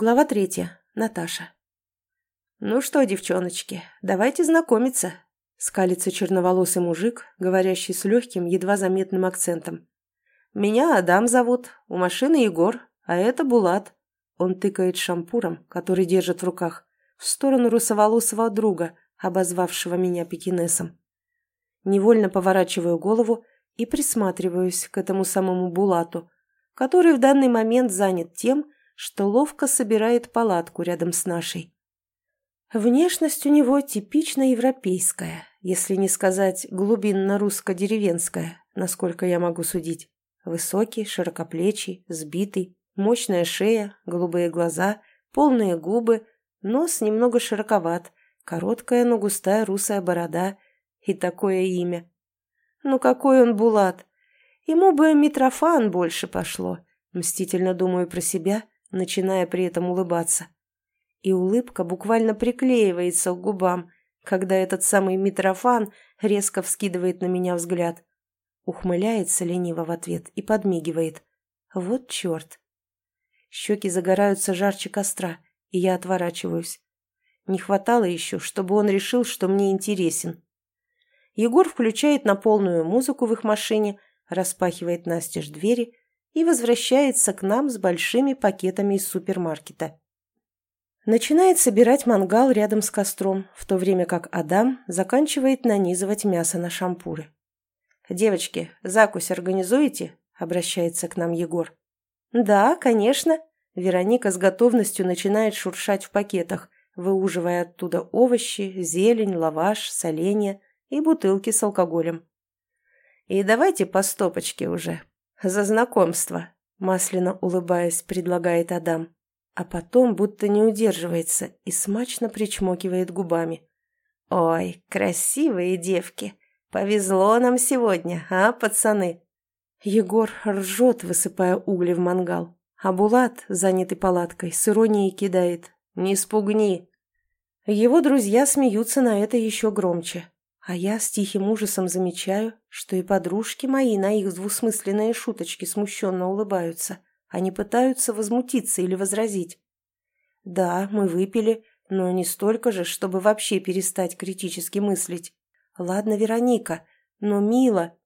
Глава третья. Наташа. «Ну что, девчоночки, давайте знакомиться», — скалится черноволосый мужик, говорящий с легким, едва заметным акцентом. «Меня Адам зовут, у машины Егор, а это Булат». Он тыкает шампуром, который держит в руках, в сторону русоволосого друга, обозвавшего меня пекинесом. Невольно поворачиваю голову и присматриваюсь к этому самому Булату, который в данный момент занят тем, что ловко собирает палатку рядом с нашей. Внешность у него типично европейская, если не сказать глубинно-русско-деревенская, насколько я могу судить. Высокий, широкоплечий, сбитый, мощная шея, голубые глаза, полные губы, нос немного широковат, короткая, но густая русая борода и такое имя. Ну какой он Булат! Ему бы Митрофан больше пошло, мстительно думаю про себя – начиная при этом улыбаться. И улыбка буквально приклеивается к губам, когда этот самый Митрофан резко вскидывает на меня взгляд. Ухмыляется лениво в ответ и подмигивает. Вот черт. Щеки загораются жарче костра, и я отворачиваюсь. Не хватало еще, чтобы он решил, что мне интересен. Егор включает на полную музыку в их машине, распахивает настежь двери и возвращается к нам с большими пакетами из супермаркета. Начинает собирать мангал рядом с костром, в то время как Адам заканчивает нанизывать мясо на шампуры. «Девочки, закусь организуете?» – обращается к нам Егор. «Да, конечно». Вероника с готовностью начинает шуршать в пакетах, выуживая оттуда овощи, зелень, лаваш, соленья и бутылки с алкоголем. «И давайте по стопочке уже, «За знакомство», — масляно улыбаясь, предлагает Адам, а потом будто не удерживается и смачно причмокивает губами. «Ой, красивые девки! Повезло нам сегодня, а, пацаны?» Егор ржет, высыпая угли в мангал, а Булат, занятый палаткой, с иронией кидает «Не спугни!». Его друзья смеются на это еще громче. А я с тихим ужасом замечаю, что и подружки мои на их двусмысленные шуточки смущенно улыбаются. Они пытаются возмутиться или возразить. Да, мы выпили, но не столько же, чтобы вообще перестать критически мыслить. Ладно, Вероника, но Мила...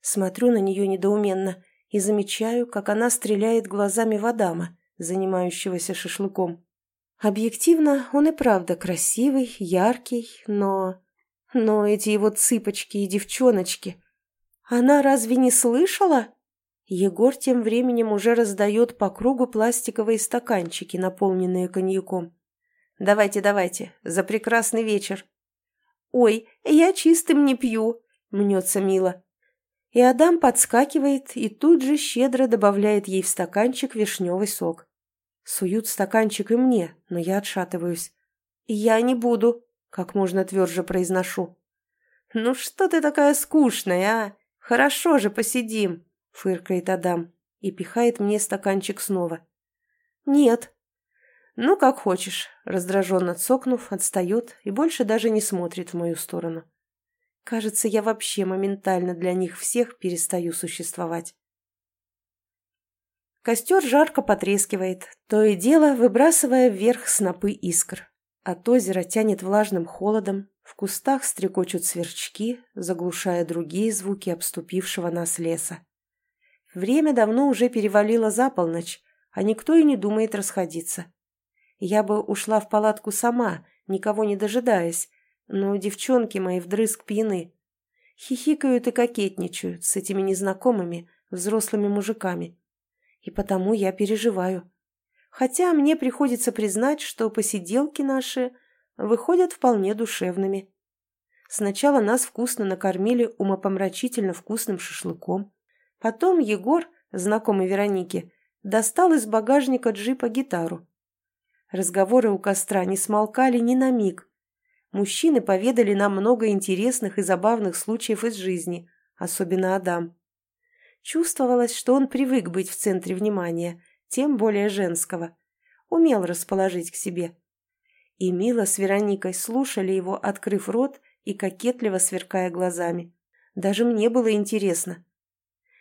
Смотрю на нее недоуменно и замечаю, как она стреляет глазами в Адама, занимающегося шашлыком. Объективно, он и правда красивый, яркий, но... Но эти его цыпочки и девчоночки... Она разве не слышала? Егор тем временем уже раздает по кругу пластиковые стаканчики, наполненные коньяком. «Давайте, давайте, за прекрасный вечер!» «Ой, я чистым не пью!» — мнется Мила. И Адам подскакивает и тут же щедро добавляет ей в стаканчик вишневый сок. Суют стаканчик и мне, но я отшатываюсь. «Я не буду!» Как можно тверже произношу. «Ну что ты такая скучная, а? Хорошо же, посидим!» — фыркает Адам и пихает мне стаканчик снова. «Нет». «Ну, как хочешь», — раздраженно цокнув, отстает и больше даже не смотрит в мою сторону. Кажется, я вообще моментально для них всех перестаю существовать. Костер жарко потрескивает, то и дело выбрасывая вверх снопы искр. От озера тянет влажным холодом, в кустах стрекочут сверчки, заглушая другие звуки обступившего нас леса. Время давно уже перевалило за полночь, а никто и не думает расходиться. Я бы ушла в палатку сама, никого не дожидаясь, но девчонки мои вдрызг пьяны. Хихикают и кокетничают с этими незнакомыми, взрослыми мужиками. И потому я переживаю хотя мне приходится признать, что посиделки наши выходят вполне душевными. Сначала нас вкусно накормили умопомрачительно вкусным шашлыком. Потом Егор, знакомый Веронике, достал из багажника джипа гитару. Разговоры у костра не смолкали ни на миг. Мужчины поведали нам много интересных и забавных случаев из жизни, особенно Адам. Чувствовалось, что он привык быть в центре внимания – тем более женского, умел расположить к себе. И Мила с Вероникой слушали его, открыв рот и кокетливо сверкая глазами. Даже мне было интересно.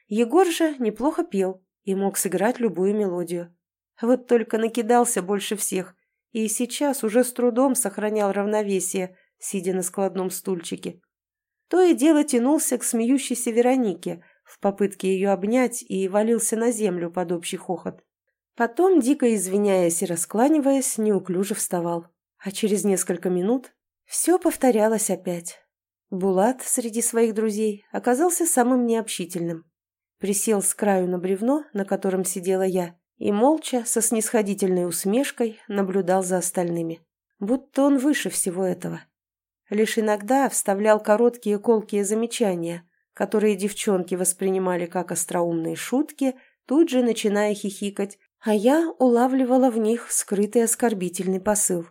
Егор же неплохо пел и мог сыграть любую мелодию. Вот только накидался больше всех, и сейчас уже с трудом сохранял равновесие, сидя на складном стульчике. То и дело тянулся к смеющейся Веронике в попытке ее обнять и валился на землю под общий хохот. Потом, дико извиняясь и раскланиваясь, неуклюже вставал. А через несколько минут все повторялось опять. Булат среди своих друзей оказался самым необщительным. Присел с краю на бревно, на котором сидела я, и молча, со снисходительной усмешкой, наблюдал за остальными. Будто он выше всего этого. Лишь иногда вставлял короткие колкие замечания, которые девчонки воспринимали как остроумные шутки, тут же начиная хихикать, а я улавливала в них скрытый оскорбительный посыл.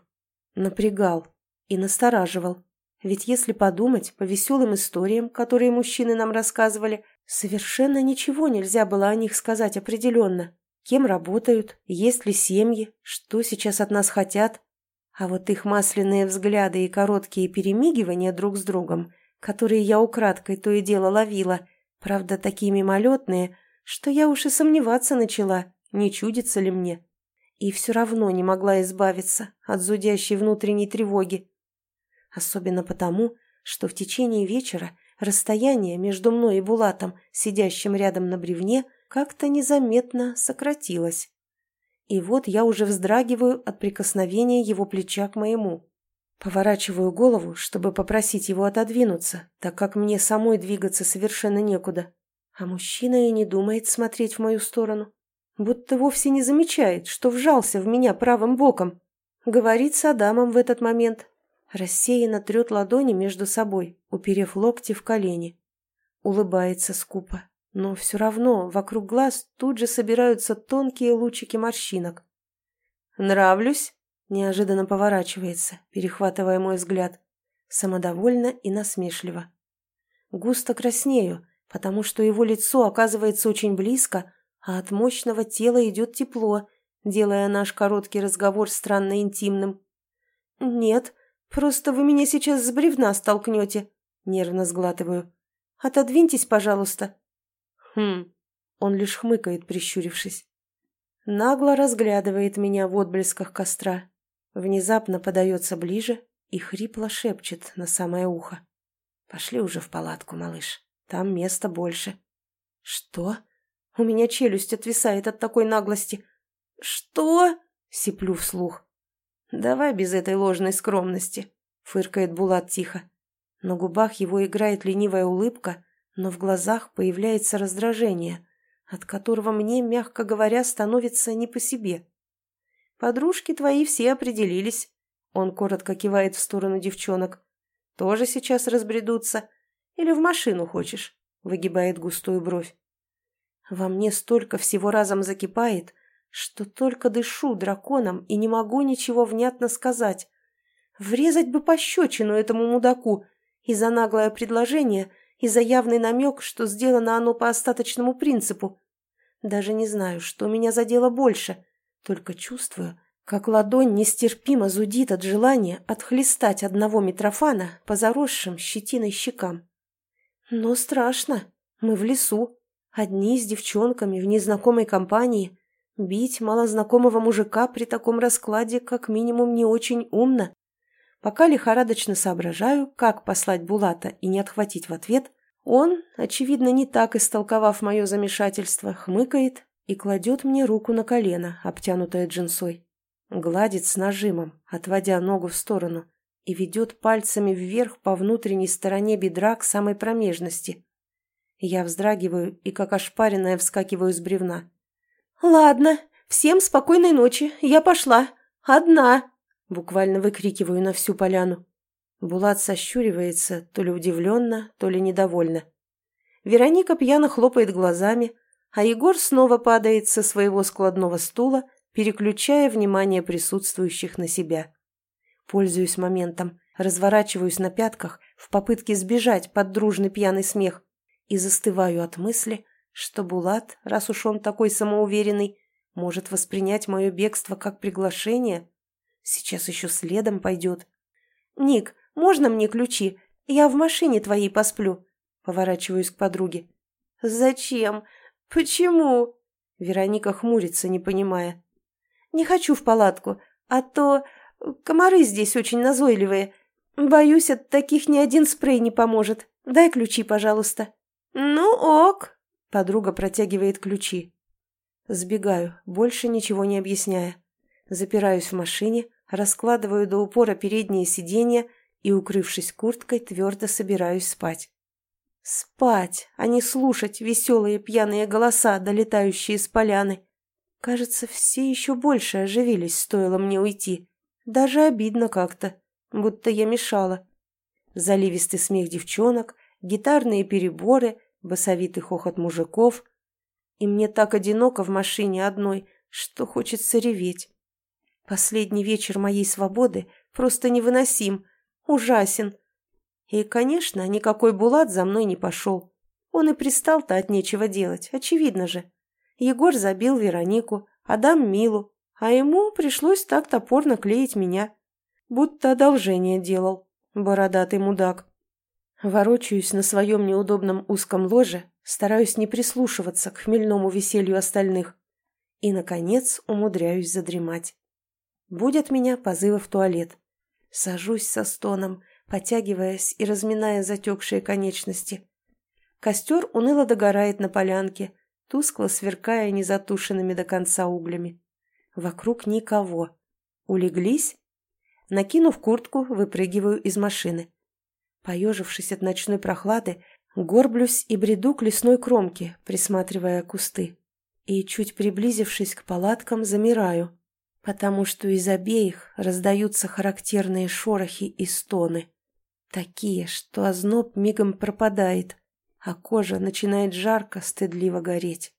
Напрягал и настораживал. Ведь если подумать, по веселым историям, которые мужчины нам рассказывали, совершенно ничего нельзя было о них сказать определенно. Кем работают, есть ли семьи, что сейчас от нас хотят. А вот их масляные взгляды и короткие перемигивания друг с другом, которые я украдкой то и дело ловила, правда, такие мимолетные, что я уж и сомневаться начала, не чудится ли мне. И все равно не могла избавиться от зудящей внутренней тревоги. Особенно потому, что в течение вечера расстояние между мной и Булатом, сидящим рядом на бревне, как-то незаметно сократилось. И вот я уже вздрагиваю от прикосновения его плеча к моему. Поворачиваю голову, чтобы попросить его отодвинуться, так как мне самой двигаться совершенно некуда. А мужчина и не думает смотреть в мою сторону. Будто вовсе не замечает, что вжался в меня правым боком. Говорит с Адамом в этот момент. Рассеянно трет ладони между собой, уперев локти в колени. Улыбается скупо, но все равно вокруг глаз тут же собираются тонкие лучики морщинок. «Нравлюсь?» – неожиданно поворачивается, перехватывая мой взгляд. Самодовольно и насмешливо. Густо краснею, потому что его лицо оказывается очень близко, а от мощного тела идет тепло, делая наш короткий разговор странно интимным. «Нет, просто вы меня сейчас с бревна столкнете», – нервно сглатываю. «Отодвиньтесь, пожалуйста». «Хм», – он лишь хмыкает, прищурившись. Нагло разглядывает меня в отблесках костра, внезапно подается ближе и хрипло шепчет на самое ухо. «Пошли уже в палатку, малыш, там места больше». «Что?» У меня челюсть отвисает от такой наглости. «Что?» — сиплю вслух. «Давай без этой ложной скромности», — фыркает Булат тихо. На губах его играет ленивая улыбка, но в глазах появляется раздражение, от которого мне, мягко говоря, становится не по себе. «Подружки твои все определились», — он коротко кивает в сторону девчонок. «Тоже сейчас разбредутся? Или в машину хочешь?» — выгибает густую бровь. Во мне столько всего разом закипает, что только дышу драконом и не могу ничего внятно сказать. Врезать бы пощечину этому мудаку и за наглое предложение, и за явный намек, что сделано оно по остаточному принципу. Даже не знаю, что меня задело больше, только чувствую, как ладонь нестерпимо зудит от желания отхлестать одного Митрофана по заросшим щетиной щекам. Но страшно, мы в лесу, Одни с девчонками в незнакомой компании. Бить малознакомого мужика при таком раскладе как минимум не очень умно. Пока лихорадочно соображаю, как послать Булата и не отхватить в ответ, он, очевидно, не так истолковав мое замешательство, хмыкает и кладет мне руку на колено, обтянутое джинсой. Гладит с нажимом, отводя ногу в сторону, и ведет пальцами вверх по внутренней стороне бедра к самой промежности. Я вздрагиваю и, как ошпаренная, вскакиваю с бревна. «Ладно, всем спокойной ночи, я пошла. Одна!» Буквально выкрикиваю на всю поляну. Булат сощуривается, то ли удивленно, то ли недовольно. Вероника пьяно хлопает глазами, а Егор снова падает со своего складного стула, переключая внимание присутствующих на себя. Пользуюсь моментом, разворачиваюсь на пятках в попытке сбежать под дружный пьяный смех и застываю от мысли, что Булат, раз уж он такой самоуверенный, может воспринять мое бегство как приглашение. Сейчас еще следом пойдет. «Ник, можно мне ключи? Я в машине твоей посплю», — поворачиваюсь к подруге. «Зачем? Почему?» Вероника хмурится, не понимая. Не хочу в палатку, а то комары здесь очень назойливые. Боюсь, от таких ни один спрей не поможет. Дай ключи, пожалуйста». «Ну ок», — подруга протягивает ключи. Сбегаю, больше ничего не объясняя. Запираюсь в машине, раскладываю до упора передние сиденья и, укрывшись курткой, твердо собираюсь спать. Спать, а не слушать веселые пьяные голоса, долетающие с поляны. Кажется, все еще больше оживились, стоило мне уйти. Даже обидно как-то, будто я мешала. Заливистый смех девчонок, гитарные переборы, басовитый хохот мужиков. И мне так одиноко в машине одной, что хочется реветь. Последний вечер моей свободы просто невыносим, ужасен. И, конечно, никакой Булат за мной не пошел. Он и пристал-то от нечего делать, очевидно же. Егор забил Веронику, Адам Милу, а ему пришлось так топорно клеить меня. Будто одолжение делал, бородатый мудак. Ворочаюсь на своем неудобном узком ложе, стараюсь не прислушиваться к хмельному веселью остальных. И, наконец, умудряюсь задремать. Будет меня позывы в туалет. Сажусь со стоном, потягиваясь и разминая затекшие конечности. Костер уныло догорает на полянке, тускло сверкая незатушенными до конца углями. Вокруг никого. Улеглись? Накинув куртку, выпрыгиваю из машины. Поежившись от ночной прохлады, горблюсь и бреду к лесной кромке, присматривая кусты. И, чуть приблизившись к палаткам, замираю потому что из обеих раздаются характерные шорохи и стоны. Такие, что озноб мигом пропадает, а кожа начинает жарко, стыдливо гореть.